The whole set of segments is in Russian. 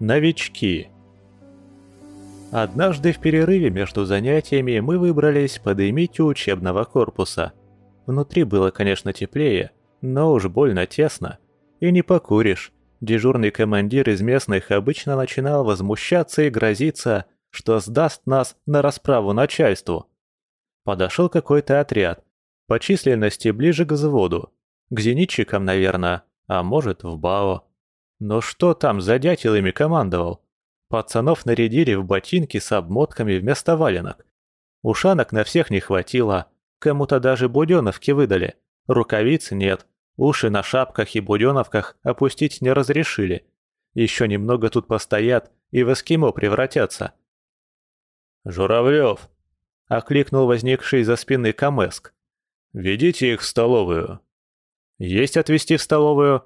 Новички Однажды в перерыве между занятиями мы выбрались подымить у учебного корпуса. Внутри было, конечно, теплее, но уж больно тесно. И не покуришь. Дежурный командир из местных обычно начинал возмущаться и грозиться, что сдаст нас на расправу начальству. Подошел какой-то отряд, по численности ближе к взводу. К зенитчикам, наверное, а может, в БАО. Но что там за дятелами командовал? Пацанов нарядили в ботинки с обмотками вместо валенок. Ушанок на всех не хватило, кому-то даже буденовки выдали. Рукавиц нет, уши на шапках и буденовках опустить не разрешили. Еще немного тут постоят и в эскимо превратятся. «Журавлев!» — окликнул возникший за спины Камеск. «Ведите их в столовую». «Есть отвезти в столовую?»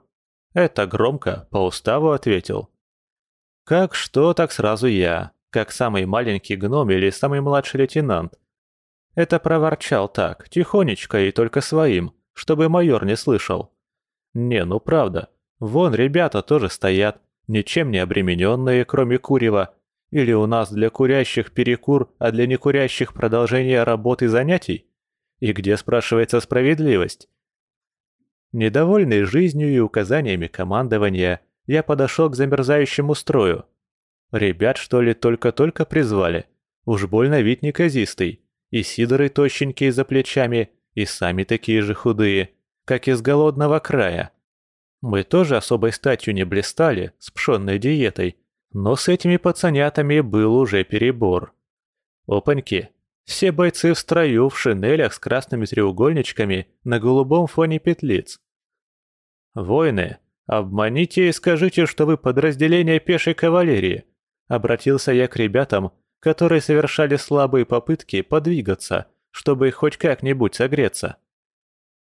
Это громко, по уставу ответил. Как что, так сразу я, как самый маленький гном или самый младший лейтенант. Это проворчал так, тихонечко и только своим, чтобы майор не слышал. Не, ну правда, вон ребята тоже стоят, ничем не обремененные, кроме курева. Или у нас для курящих перекур, а для некурящих продолжение работы занятий? И где, спрашивается, справедливость? Недовольный жизнью и указаниями командования, я подошел к замерзающему строю. Ребят, что ли, только-только призвали. Уж больно вид неказистый. И сидоры тощенькие за плечами, и сами такие же худые, как из голодного края. Мы тоже особой статью не блистали, с пшенной диетой, но с этими пацанятами был уже перебор. Опаньки, все бойцы в строю в шинелях с красными треугольничками на голубом фоне петлиц. «Воины, обманите и скажите, что вы подразделение пешей кавалерии», обратился я к ребятам, которые совершали слабые попытки подвигаться, чтобы хоть как-нибудь согреться.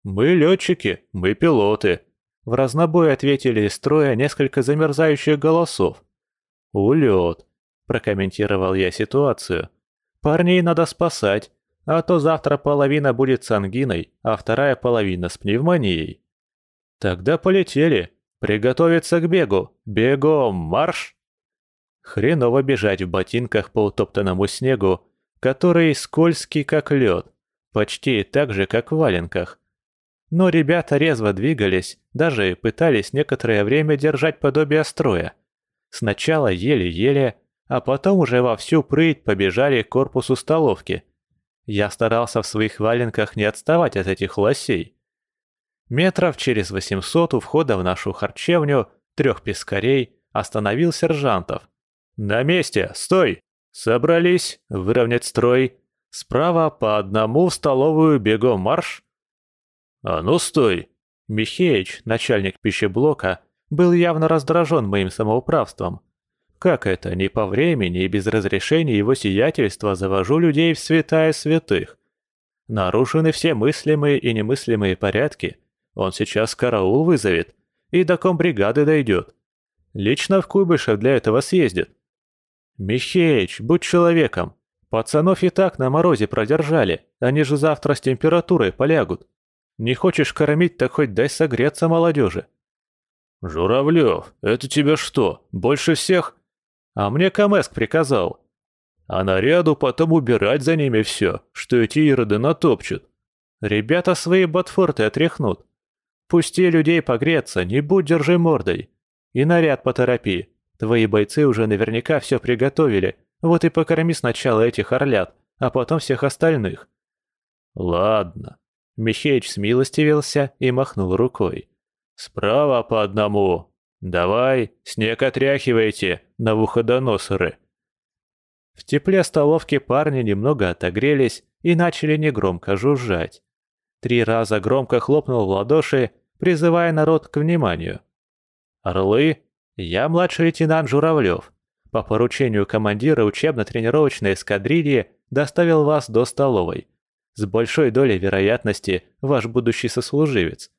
«Мы летчики, мы пилоты», — в разнобой ответили из строя несколько замерзающих голосов. «Улет», — прокомментировал я ситуацию. «Парней надо спасать, а то завтра половина будет с ангиной, а вторая половина с пневмонией». «Тогда полетели. Приготовиться к бегу. Бегом, марш!» Хреново бежать в ботинках по утоптанному снегу, который скользкий как лед, почти так же, как в валенках. Но ребята резво двигались, даже пытались некоторое время держать подобие строя. Сначала еле-еле, а потом уже во всю прыть побежали к корпусу столовки. Я старался в своих валенках не отставать от этих лосей. Метров через 800 у входа в нашу харчевню трех пескарей остановил сержантов. «На месте! Стой! Собрались! Выровнять строй! Справа по одному в столовую бегом марш!» «А ну стой!» Михеич, начальник пищеблока, был явно раздражен моим самоуправством. Как это, не по времени и без разрешения его сиятельства завожу людей в святая святых? Нарушены все мыслимые и немыслимые порядки – он сейчас караул вызовет и до комбригады дойдет. Лично в Куйбышев для этого съездит. Михеич, будь человеком. Пацанов и так на морозе продержали, они же завтра с температурой полягут. Не хочешь кормить, так хоть дай согреться молодежи. Журавлев, это тебе что, больше всех? А мне Камеск приказал. А наряду потом убирать за ними все, что эти ироды натопчут. Ребята свои ботфорты отряхнут. Пусти людей погреться, не будь держи мордой. И наряд поторопи. Твои бойцы уже наверняка все приготовили. Вот и покорми сначала этих орлят, а потом всех остальных. Ладно. Михеич смилостивился и махнул рукой. Справа по одному. Давай, снег отряхивайте, на навуходоносоры. В тепле столовки парни немного отогрелись и начали негромко жужжать. Три раза громко хлопнул в ладоши, призывая народ к вниманию. «Орлы, я младший лейтенант Журавлев. По поручению командира учебно-тренировочной эскадрильи доставил вас до столовой. С большой долей вероятности ваш будущий сослуживец.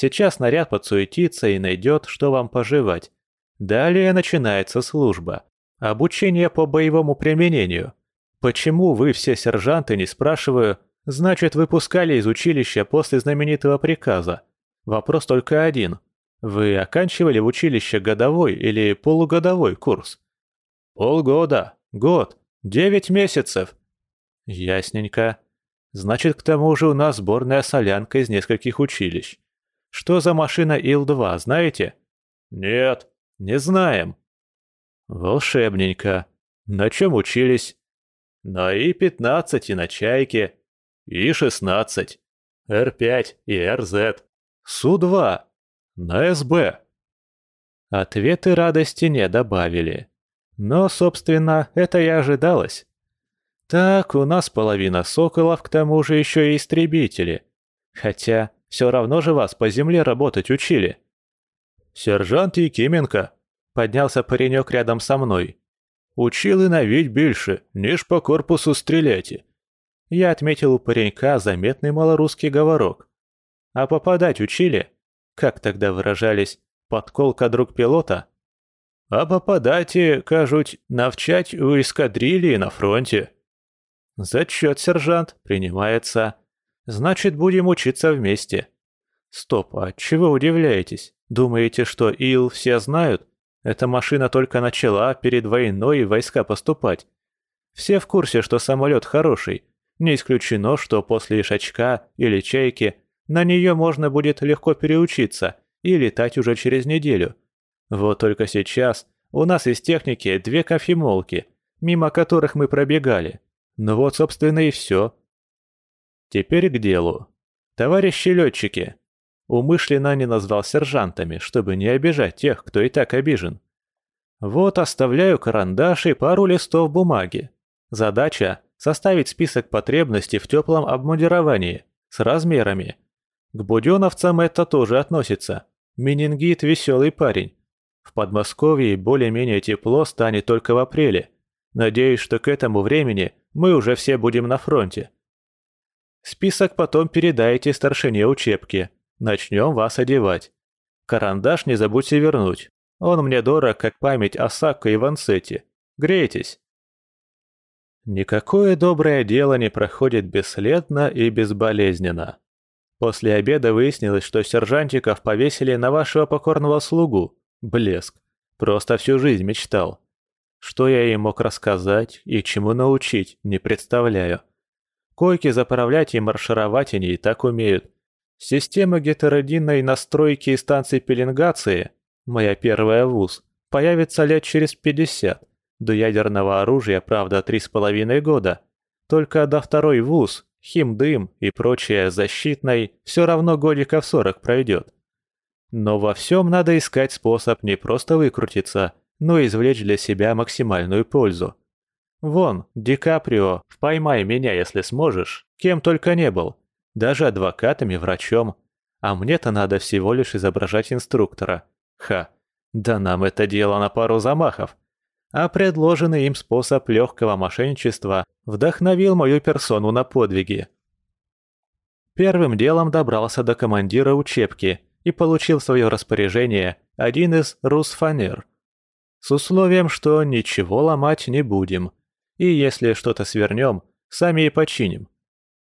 Сейчас наряд подсуетится и найдет, что вам пожевать. Далее начинается служба. Обучение по боевому применению. Почему вы все сержанты, не спрашиваю, Значит, выпускали из училища после знаменитого приказа. Вопрос только один. Вы оканчивали в училище годовой или полугодовой курс? Полгода, год, девять месяцев. Ясненько. Значит, к тому же у нас сборная солянка из нескольких училищ. Что за машина Ил-2, знаете? Нет, не знаем. Волшебненько. На чем учились? На И-15 и на Чайке. И-16. Р-5 и РЗ. Су-2. На СБ. Ответы радости не добавили. Но, собственно, это и ожидалось. Так, у нас половина соколов, к тому же еще и истребители. Хотя, все равно же вас по земле работать учили. Сержант Якименко, поднялся паренек рядом со мной. Учил и навіть більше, ніж по корпусу стріляти. Я отметил у паренька заметный малорусский говорок. А попадать учили? Как тогда выражались? Подколка друг пилота? А попадать, кажуть, навчать у эскадрильи на фронте. Зачет, сержант, принимается. Значит, будем учиться вместе. Стоп, а чего удивляетесь? Думаете, что Ил все знают? Эта машина только начала перед войной войска поступать. Все в курсе, что самолет хороший. Не исключено, что после Ишачка или Чайки на нее можно будет легко переучиться и летать уже через неделю. Вот только сейчас у нас из техники две кофемолки, мимо которых мы пробегали. Ну вот, собственно, и все. Теперь к делу. Товарищи летчики. Умышленно не назвал сержантами, чтобы не обижать тех, кто и так обижен. Вот оставляю карандаш и пару листов бумаги. Задача – составить список потребностей в теплом обмундировании с размерами. К буденовцам это тоже относится. Менингит – веселый парень. В Подмосковье более-менее тепло станет только в апреле. Надеюсь, что к этому времени мы уже все будем на фронте. Список потом передайте старшине учебки. Начнем вас одевать. Карандаш не забудьте вернуть. Он мне дорог, как память о Сакко и Вансете. Грейтесь. Никакое доброе дело не проходит бесследно и безболезненно. После обеда выяснилось, что сержантиков повесили на вашего покорного слугу. Блеск. Просто всю жизнь мечтал. Что я им мог рассказать и чему научить, не представляю. Койки заправлять и маршировать они и так умеют. Система гетеродинной настройки и станций пеленгации, моя первая вуз, появится лет через 50. До ядерного оружия, правда, три с половиной года. Только до второй вуз, химдым и прочее защитной все равно годиков 40 пройдет. Но во всем надо искать способ не просто выкрутиться, но извлечь для себя максимальную пользу. Вон, Ди Каприо, поймай меня, если сможешь, кем только не был, даже адвокатом и врачом. А мне-то надо всего лишь изображать инструктора. Ха, да нам это дело на пару замахов. А предложенный им способ легкого мошенничества вдохновил мою персону на подвиги. Первым делом добрался до командира учебки и получил в свое распоряжение один из русфанер – с условием, что ничего ломать не будем. И если что-то свернем, сами и починим.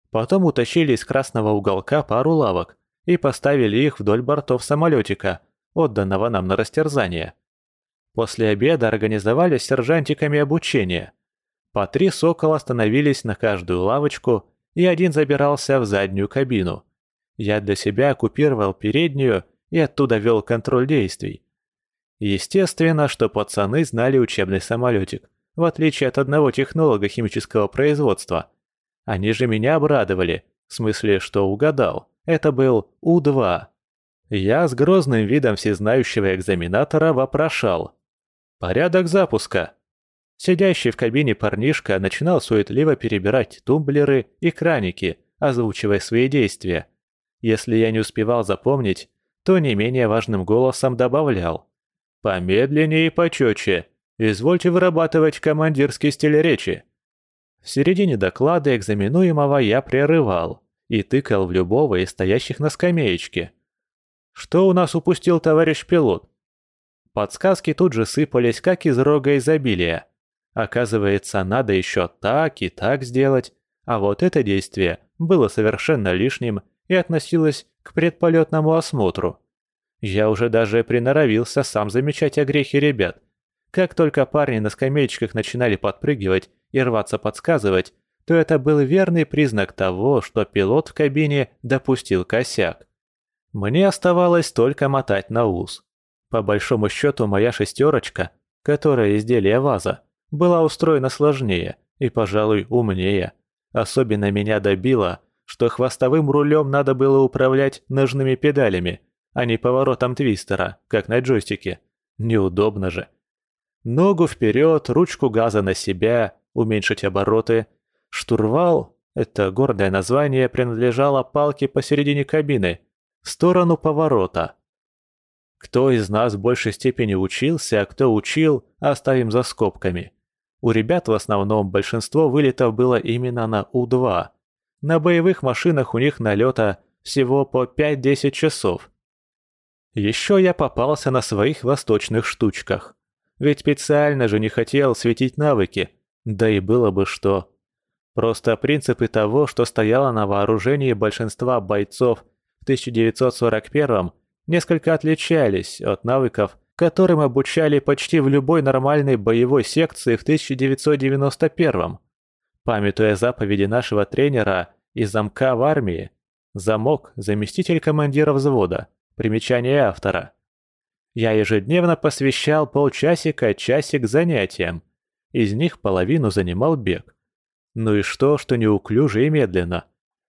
Потом утащили из красного уголка пару лавок и поставили их вдоль бортов самолетика, отданного нам на растерзание. После обеда организовали с сержантиками обучение. По три сокола становились на каждую лавочку, и один забирался в заднюю кабину. Я для себя оккупировал переднюю и оттуда вел контроль действий. Естественно, что пацаны знали учебный самолетик, в отличие от одного технолога химического производства. Они же меня обрадовали, в смысле, что угадал. Это был У-2. Я с грозным видом всезнающего экзаменатора вопрошал. «Порядок запуска». Сидящий в кабине парнишка начинал суетливо перебирать тумблеры и краники, озвучивая свои действия. Если я не успевал запомнить, то не менее важным голосом добавлял. Помедленнее и почетче. Извольте вырабатывать командирский стиль речи. В середине доклада экзаменуемого я прерывал и тыкал в любого из стоящих на скамеечке. Что у нас упустил товарищ пилот? Подсказки тут же сыпались, как из рога изобилия. Оказывается, надо еще так и так сделать, а вот это действие было совершенно лишним и относилось к предполетному осмотру. Я уже даже приноровился сам замечать огрехи ребят. Как только парни на скамеечках начинали подпрыгивать и рваться подсказывать, то это был верный признак того, что пилот в кабине допустил косяк. Мне оставалось только мотать на ус. По большому счету, моя шестерочка, которая изделие ВАЗа, была устроена сложнее и, пожалуй, умнее. Особенно меня добило, что хвостовым рулем надо было управлять ножными педалями, а не поворотом твистера, как на джойстике. Неудобно же. Ногу вперед, ручку газа на себя, уменьшить обороты. Штурвал, это гордое название, принадлежало палке посередине кабины, в сторону поворота. Кто из нас в большей степени учился, а кто учил, оставим за скобками. У ребят в основном большинство вылетов было именно на У-2. На боевых машинах у них налета всего по 5-10 часов. Еще я попался на своих восточных штучках. Ведь специально же не хотел светить навыки, да и было бы что. Просто принципы того, что стояло на вооружении большинства бойцов в 1941 несколько отличались от навыков, которым обучали почти в любой нормальной боевой секции в 1991 Памятуя заповеди нашего тренера и замка в армии, замок – заместитель командира взвода, примечание автора. Я ежедневно посвящал полчасика-часик занятиям, из них половину занимал бег. Ну и что, что неуклюже и медленно?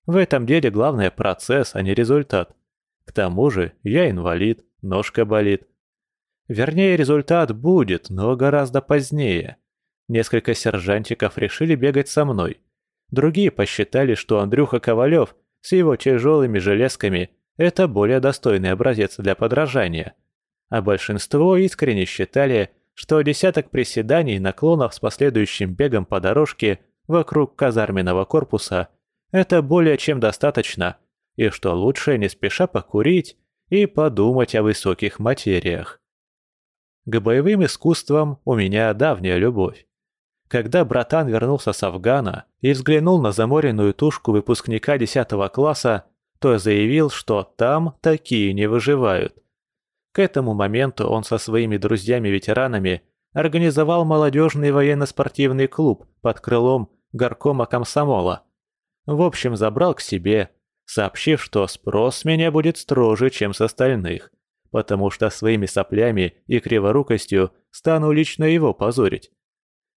В этом деле главное процесс, а не результат. К тому же я инвалид, ножка болит. Вернее, результат будет, но гораздо позднее. Несколько сержантиков решили бегать со мной. Другие посчитали, что Андрюха Ковалев с его тяжелыми железками – это более достойный образец для подражания. А большинство искренне считали, что десяток приседаний и наклонов с последующим бегом по дорожке вокруг казарменного корпуса – это более чем достаточно, и что лучше не спеша покурить и подумать о высоких материях. К боевым искусствам у меня давняя любовь. Когда братан вернулся с Афгана и взглянул на заморенную тушку выпускника 10 класса, то заявил, что там такие не выживают. К этому моменту он со своими друзьями-ветеранами организовал молодежный военно-спортивный клуб под крылом горкома комсомола. В общем, забрал к себе, сообщив, что спрос меня будет строже, чем с остальных, потому что своими соплями и криворукостью стану лично его позорить.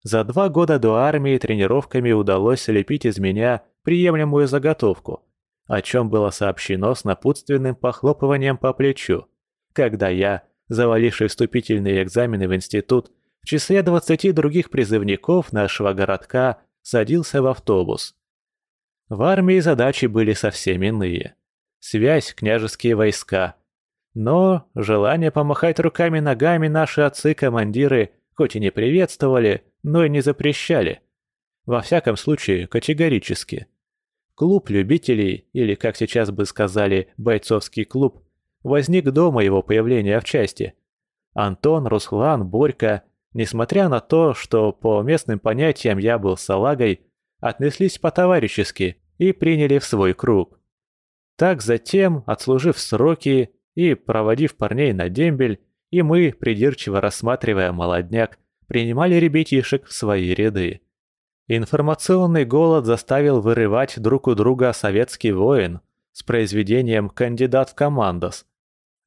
За два года до армии тренировками удалось слепить из меня приемлемую заготовку, о чем было сообщено с напутственным похлопыванием по плечу, когда я, заваливший вступительные экзамены в институт, в числе двадцати других призывников нашего городка садился в автобус. В армии задачи были совсем иные. Связь, княжеские войска. Но желание помахать руками-ногами наши отцы-командиры хоть и не приветствовали, но и не запрещали. Во всяком случае, категорически. Клуб любителей, или, как сейчас бы сказали, бойцовский клуб, возник до моего появления в части. Антон, Руслан, Борька, несмотря на то, что по местным понятиям я был салагой, отнеслись по-товарищески и приняли в свой круг. Так затем, отслужив сроки и проводив парней на дембель, и мы, придирчиво рассматривая молодняк, принимали ребятишек в свои ряды. Информационный голод заставил вырывать друг у друга советский воин с произведением «Кандидат в командос».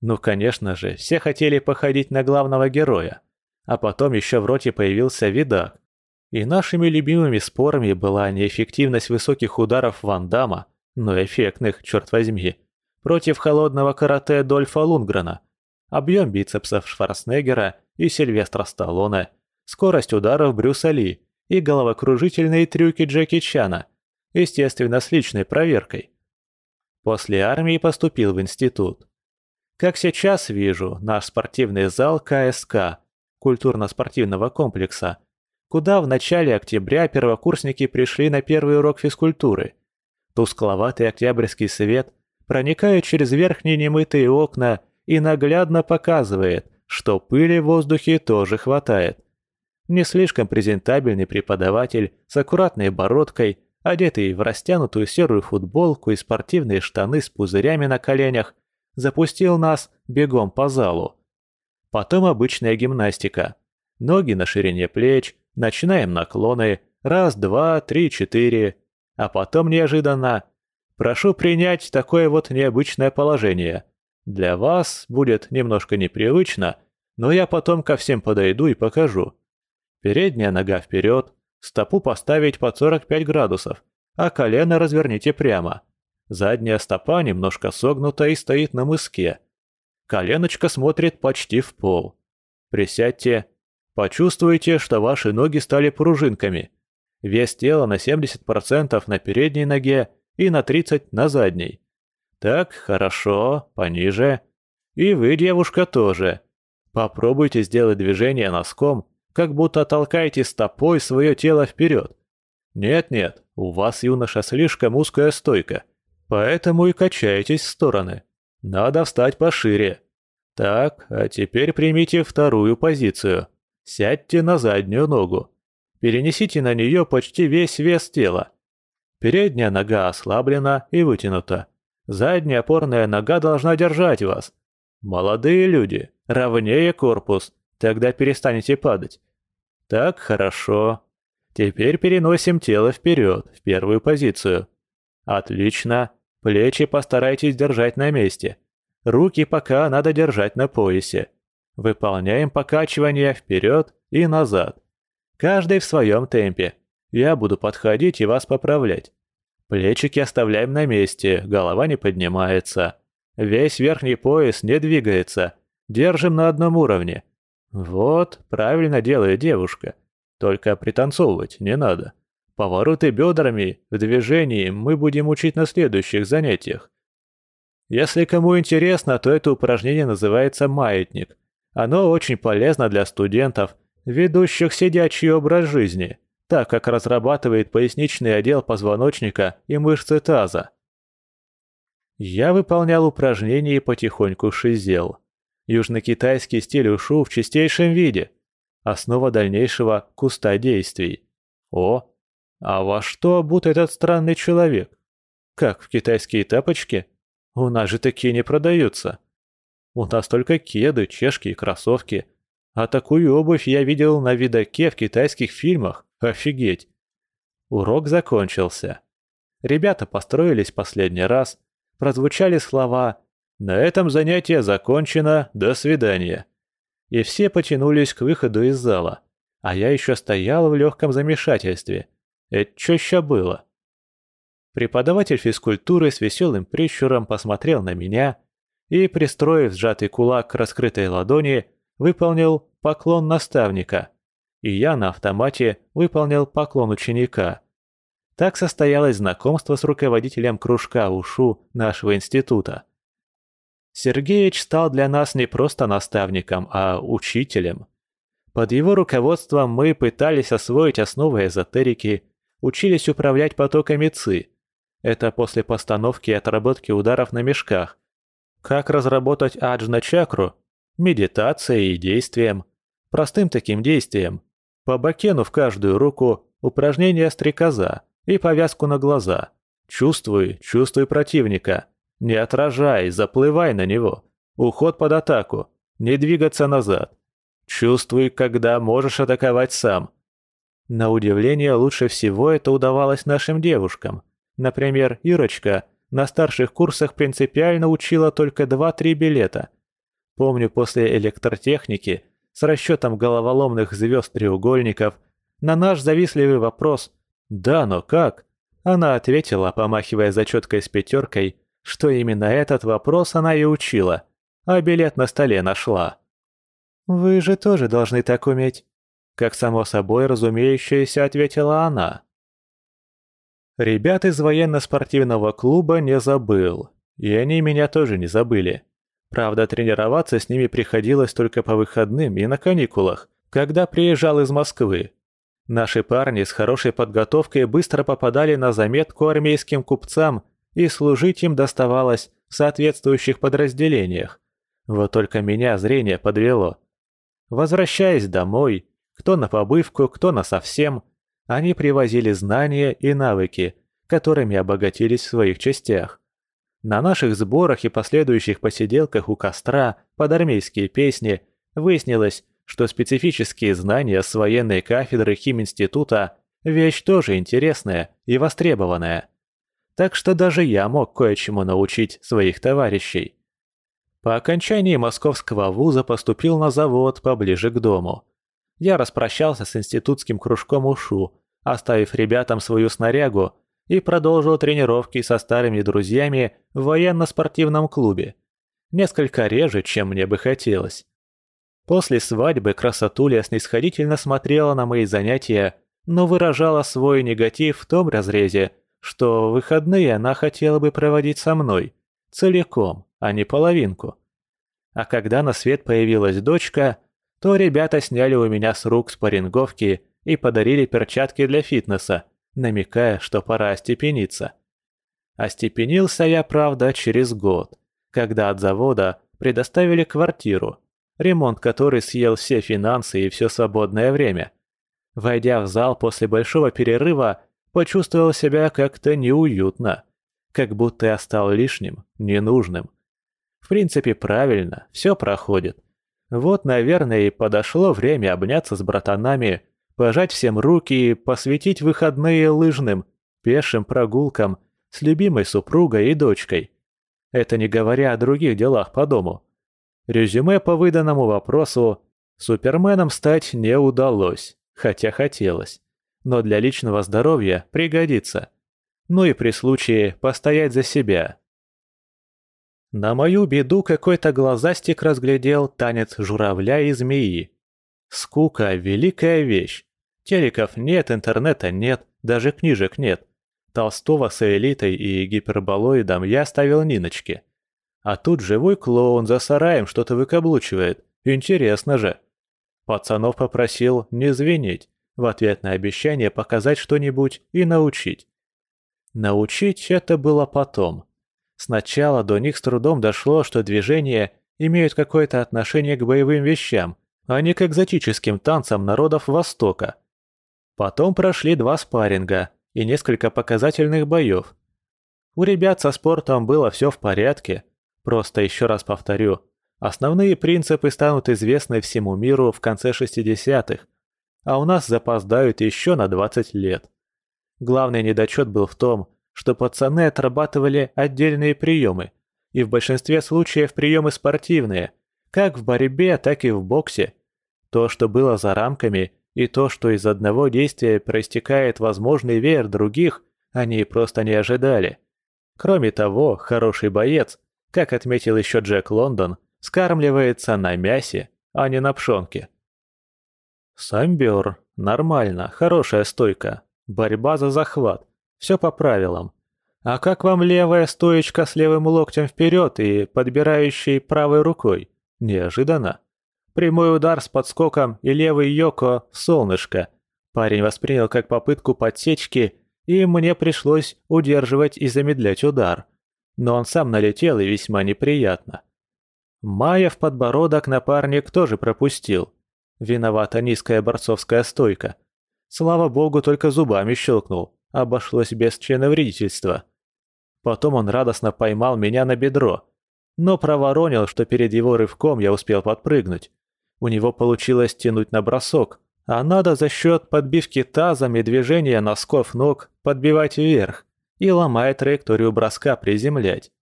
Ну, конечно же, все хотели походить на главного героя. А потом еще в роте появился видак, и нашими любимыми спорами была неэффективность высоких ударов Ван Дамма, но эффектных, черт возьми, против холодного карате Дольфа Лунгрена, объем бицепсов Шварценеггера и Сильвестра Сталлоне, скорость ударов Брюса Ли и головокружительные трюки Джеки Чана, естественно, с личной проверкой. После армии поступил в институт. Как сейчас вижу, наш спортивный зал КСК, культурно-спортивного комплекса – куда в начале октября первокурсники пришли на первый урок физкультуры. Тускловатый октябрьский свет проникает через верхние немытые окна и наглядно показывает, что пыли в воздухе тоже хватает. Не слишком презентабельный преподаватель с аккуратной бородкой одетый в растянутую серую футболку и спортивные штаны с пузырями на коленях, запустил нас бегом по залу. Потом обычная гимнастика. Ноги на ширине плеч, начинаем наклоны, раз, два, три, четыре. А потом неожиданно Прошу принять такое вот необычное положение. Для вас будет немножко непривычно, но я потом ко всем подойду и покажу. Передняя нога вперед, стопу поставить под 45 градусов, а колено разверните прямо. Задняя стопа немножко согнута и стоит на мыске. Коленочка смотрит почти в пол. Присядьте. Почувствуйте, что ваши ноги стали пружинками. Вес тела на 70% на передней ноге и на 30 на задней. Так, хорошо, пониже. И вы, девушка, тоже. Попробуйте сделать движение носком, как будто толкаете стопой свое тело вперед. Нет-нет, у вас, юноша, слишком узкая стойка, поэтому и качаетесь в стороны. Надо встать пошире. Так, а теперь примите вторую позицию. Сядьте на заднюю ногу. Перенесите на нее почти весь вес тела. Передняя нога ослаблена и вытянута. Задняя опорная нога должна держать вас. Молодые люди, ровнее корпус, тогда перестанете падать. Так, хорошо. Теперь переносим тело вперед, в первую позицию. Отлично. Плечи постарайтесь держать на месте. Руки пока надо держать на поясе. Выполняем покачивание вперед и назад. Каждый в своем темпе. Я буду подходить и вас поправлять. Плечики оставляем на месте, голова не поднимается. Весь верхний пояс не двигается. Держим на одном уровне. Вот, правильно делает девушка. Только пританцовывать не надо. Повороты бедрами в движении мы будем учить на следующих занятиях. Если кому интересно, то это упражнение называется «маятник». Оно очень полезно для студентов, ведущих сидячий образ жизни так как разрабатывает поясничный отдел позвоночника и мышцы таза. Я выполнял упражнения и потихоньку шизел. Южнокитайский стиль ушу в чистейшем виде. Основа дальнейшего куста действий. О, а во что обут этот странный человек? Как в китайские тапочки? У нас же такие не продаются. У нас только кеды, чешки и кроссовки. А такую обувь я видел на видаке в китайских фильмах. Офигеть. Урок закончился. Ребята построились последний раз. Прозвучали слова «На этом занятие закончено, до свидания». И все потянулись к выходу из зала. А я еще стоял в легком замешательстве. Это что еще было? Преподаватель физкультуры с веселым прищуром посмотрел на меня и, пристроив сжатый кулак к раскрытой ладони, выполнил поклон наставника – и я на автомате выполнил поклон ученика. Так состоялось знакомство с руководителем кружка УШУ нашего института. Сергеич стал для нас не просто наставником, а учителем. Под его руководством мы пытались освоить основы эзотерики, учились управлять потоками ЦИ. Это после постановки и отработки ударов на мешках. Как разработать аджна-чакру? Медитацией и действием. Простым таким действием, по бакену в каждую руку, упражнение стрекоза и повязку на глаза. Чувствуй, чувствуй противника. Не отражай, заплывай на него. Уход под атаку. Не двигаться назад. Чувствуй, когда можешь атаковать сам. На удивление, лучше всего это удавалось нашим девушкам. Например, Ирочка на старших курсах принципиально учила только 2-3 билета. Помню, после электротехники – с расчетом головоломных звезд-треугольников, на наш завистливый вопрос «Да, но как?» Она ответила, помахивая зачеткой с пятеркой, что именно этот вопрос она и учила, а билет на столе нашла. «Вы же тоже должны так уметь», — как само собой разумеющееся ответила она. Ребят из военно-спортивного клуба не забыл, и они меня тоже не забыли. Правда, тренироваться с ними приходилось только по выходным и на каникулах, когда приезжал из Москвы. Наши парни с хорошей подготовкой быстро попадали на заметку армейским купцам, и служить им доставалось в соответствующих подразделениях. Вот только меня зрение подвело. Возвращаясь домой, кто на побывку, кто на совсем, они привозили знания и навыки, которыми обогатились в своих частях. На наших сборах и последующих посиделках у костра под армейские песни выяснилось, что специфические знания с военной кафедры химинститута – вещь тоже интересная и востребованная. Так что даже я мог кое-чему научить своих товарищей. По окончании московского вуза поступил на завод поближе к дому. Я распрощался с институтским кружком УШУ, оставив ребятам свою снарягу, и продолжил тренировки со старыми друзьями в военно-спортивном клубе. Несколько реже, чем мне бы хотелось. После свадьбы красотуля снисходительно смотрела на мои занятия, но выражала свой негатив в том разрезе, что выходные она хотела бы проводить со мной, целиком, а не половинку. А когда на свет появилась дочка, то ребята сняли у меня с рук спарринговки и подарили перчатки для фитнеса, намекая, что пора остепениться. Остепенился я, правда, через год, когда от завода предоставили квартиру, ремонт которой съел все финансы и все свободное время. Войдя в зал после большого перерыва, почувствовал себя как-то неуютно, как будто я стал лишним, ненужным. В принципе, правильно, все проходит. Вот, наверное, и подошло время обняться с братанами, пожать всем руки и посвятить выходные лыжным, пешим прогулкам с любимой супругой и дочкой. Это не говоря о других делах по дому. Резюме по выданному вопросу Суперменом стать не удалось, хотя хотелось. Но для личного здоровья пригодится. Ну и при случае постоять за себя. На мою беду какой-то глазастик разглядел танец журавля и змеи. Скука – великая вещь. Телеков нет, интернета нет, даже книжек нет. Толстого с элитой и гиперболоидом я ставил Ниночке. А тут живой клоун за сараем что-то выкаблучивает. Интересно же. Пацанов попросил не звенеть, в ответ на обещание показать что-нибудь и научить. Научить это было потом. Сначала до них с трудом дошло, что движения имеют какое-то отношение к боевым вещам, а не к экзотическим танцам народов Востока. Потом прошли два спарринга и несколько показательных боев. У ребят со спортом было все в порядке, просто еще раз повторю, основные принципы станут известны всему миру в конце 60-х, а у нас запоздают еще на 20 лет. Главный недочет был в том, что пацаны отрабатывали отдельные приемы, и в большинстве случаев приемы спортивные, как в борьбе, так и в боксе. То, что было за рамками, и то, что из одного действия проистекает возможный веер других, они просто не ожидали. Кроме того, хороший боец, как отметил еще Джек Лондон, скармливается на мясе, а не на пшенке. Самбер. Нормально, хорошая стойка. Борьба за захват. Все по правилам. А как вам левая стоечка с левым локтем вперед и подбирающей правой рукой? Неожиданно. Прямой удар с подскоком и левый йоко в солнышко. Парень воспринял как попытку подсечки, и мне пришлось удерживать и замедлять удар. Но он сам налетел и весьма неприятно. Майя в подбородок напарник тоже пропустил. Виновата низкая борцовская стойка. Слава богу, только зубами щелкнул обошлось без членовредительства. Потом он радостно поймал меня на бедро, но проворонил, что перед его рывком я успел подпрыгнуть. У него получилось тянуть на бросок, а надо за счет подбивки тазом и движения носков ног подбивать вверх и ломая траекторию броска приземлять.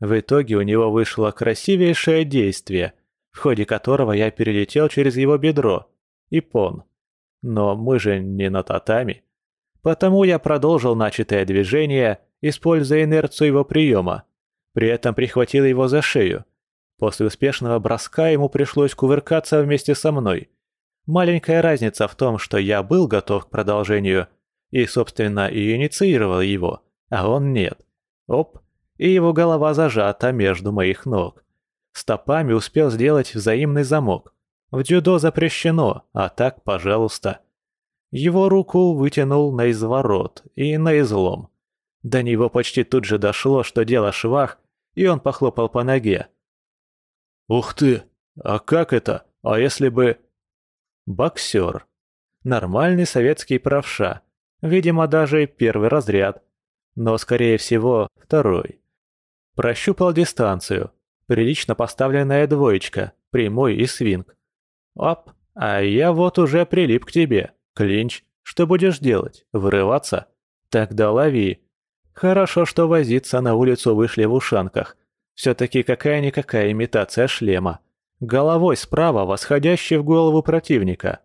В итоге у него вышло красивейшее действие, в ходе которого я перелетел через его бедро и пон. Но мы же не на татами. Потому я продолжил начатое движение, используя инерцию его приема. При этом прихватил его за шею. После успешного броска ему пришлось кувыркаться вместе со мной. Маленькая разница в том, что я был готов к продолжению и, собственно, и инициировал его, а он нет. Оп, и его голова зажата между моих ног. Стопами успел сделать взаимный замок. В дзюдо запрещено, а так, пожалуйста. Его руку вытянул на изворот и на излом. До него почти тут же дошло, что дело швах, и он похлопал по ноге. «Ух ты! А как это? А если бы...» Боксер. Нормальный советский правша. Видимо, даже первый разряд. но, скорее всего, второй. Прощупал дистанцию. Прилично поставленная двоечка, прямой и свинг. Оп, а я вот уже прилип к тебе. Клинч. Что будешь делать? Вырываться? Тогда лови. Хорошо, что возиться на улицу вышли в ушанках. Все-таки какая-никакая имитация шлема. Головой справа восходящий в голову противника.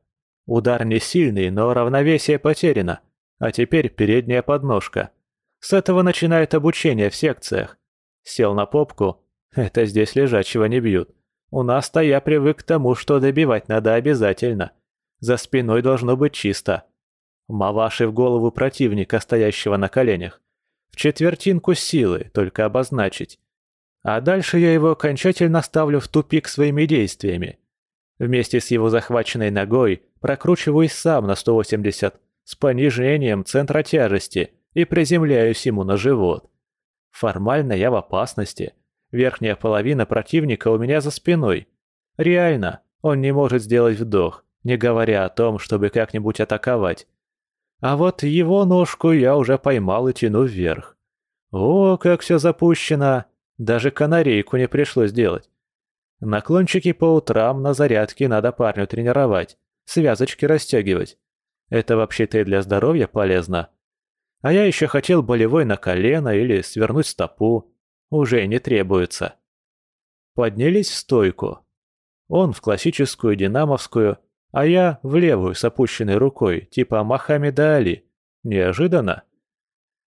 Удар не сильный, но равновесие потеряно. А теперь передняя подножка. С этого начинает обучение в секциях. Сел на попку. Это здесь лежачего не бьют. У нас-то я привык к тому, что добивать надо обязательно. За спиной должно быть чисто. Маваши в голову противника, стоящего на коленях. В четвертинку силы, только обозначить. А дальше я его окончательно ставлю в тупик своими действиями. Вместе с его захваченной ногой прокручиваюсь сам на 180 с понижением центра тяжести и приземляюсь ему на живот. Формально я в опасности. Верхняя половина противника у меня за спиной. Реально, он не может сделать вдох, не говоря о том, чтобы как-нибудь атаковать. А вот его ножку я уже поймал и тяну вверх. О, как все запущено! Даже канарейку не пришлось делать. Наклончики по утрам на зарядке надо парню тренировать, связочки растягивать. Это вообще-то и для здоровья полезно. А я еще хотел болевой на колено или свернуть стопу. Уже не требуется. Поднялись в стойку. Он в классическую динамовскую, а я в левую с опущенной рукой, типа Мохаммеда Али. Неожиданно.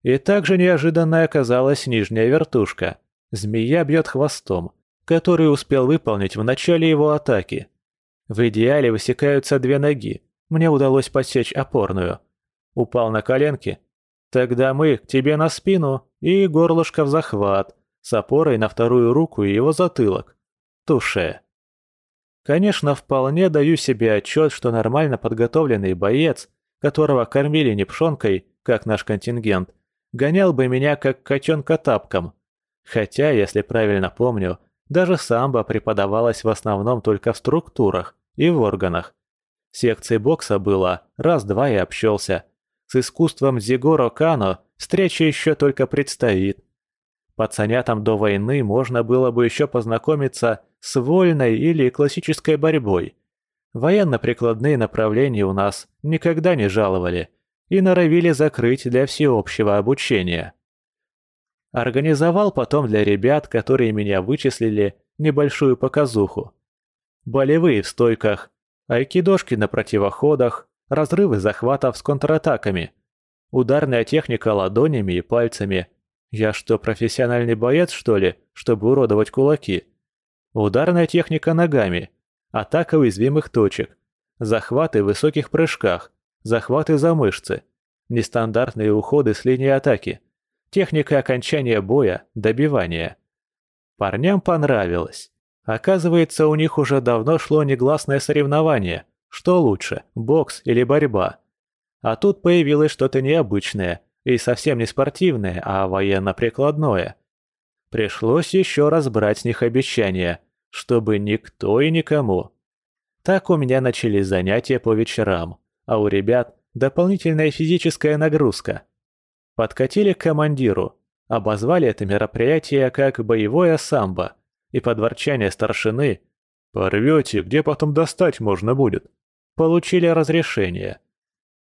И также неожиданной оказалась нижняя вертушка. Змея бьет хвостом, который успел выполнить в начале его атаки. В идеале высекаются две ноги. Мне удалось подсечь опорную. Упал на коленки. Тогда мы к тебе на спину и горлышко в захват, с опорой на вторую руку и его затылок. Туше. Конечно, вполне даю себе отчет, что нормально подготовленный боец, которого кормили не пшенкой, как наш контингент, гонял бы меня как котенка тапком. Хотя, если правильно помню, даже самбо преподавалось в основном только в структурах и в органах. Секции бокса было раз-два и общался. С искусством Зигоро Кано встреча еще только предстоит. Пацанятам до войны можно было бы еще познакомиться с вольной или классической борьбой. Военно-прикладные направления у нас никогда не жаловали и норовили закрыть для всеобщего обучения. Организовал потом для ребят, которые меня вычислили, небольшую показуху. Болевые в стойках, айкидошки на противоходах, разрывы захватов с контратаками, ударная техника ладонями и пальцами – я что, профессиональный боец, что ли, чтобы уродовать кулаки? Ударная техника ногами, атака уязвимых точек, захваты в высоких прыжках, захваты за мышцы, нестандартные уходы с линии атаки, техника окончания боя, добивания. Парням понравилось. Оказывается, у них уже давно шло негласное соревнование. Что лучше, бокс или борьба? А тут появилось что-то необычное – и совсем не спортивное, а военно-прикладное. Пришлось еще раз брать с них обещания, чтобы никто и никому. Так у меня начались занятия по вечерам, а у ребят дополнительная физическая нагрузка. Подкатили к командиру, обозвали это мероприятие как боевое самбо, и под ворчание старшины «Порвете, где потом достать можно будет?» получили разрешение –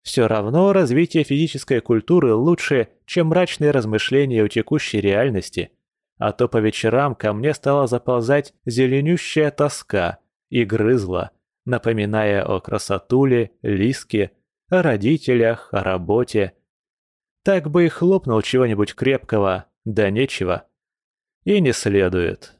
все равно развитие физической культуры лучше, чем мрачные размышления о текущей реальности. А то по вечерам ко мне стала заползать зеленющая тоска и грызла, напоминая о красотуле, лиске, о родителях, о работе. Так бы и хлопнул чего-нибудь крепкого, да нечего. И не следует.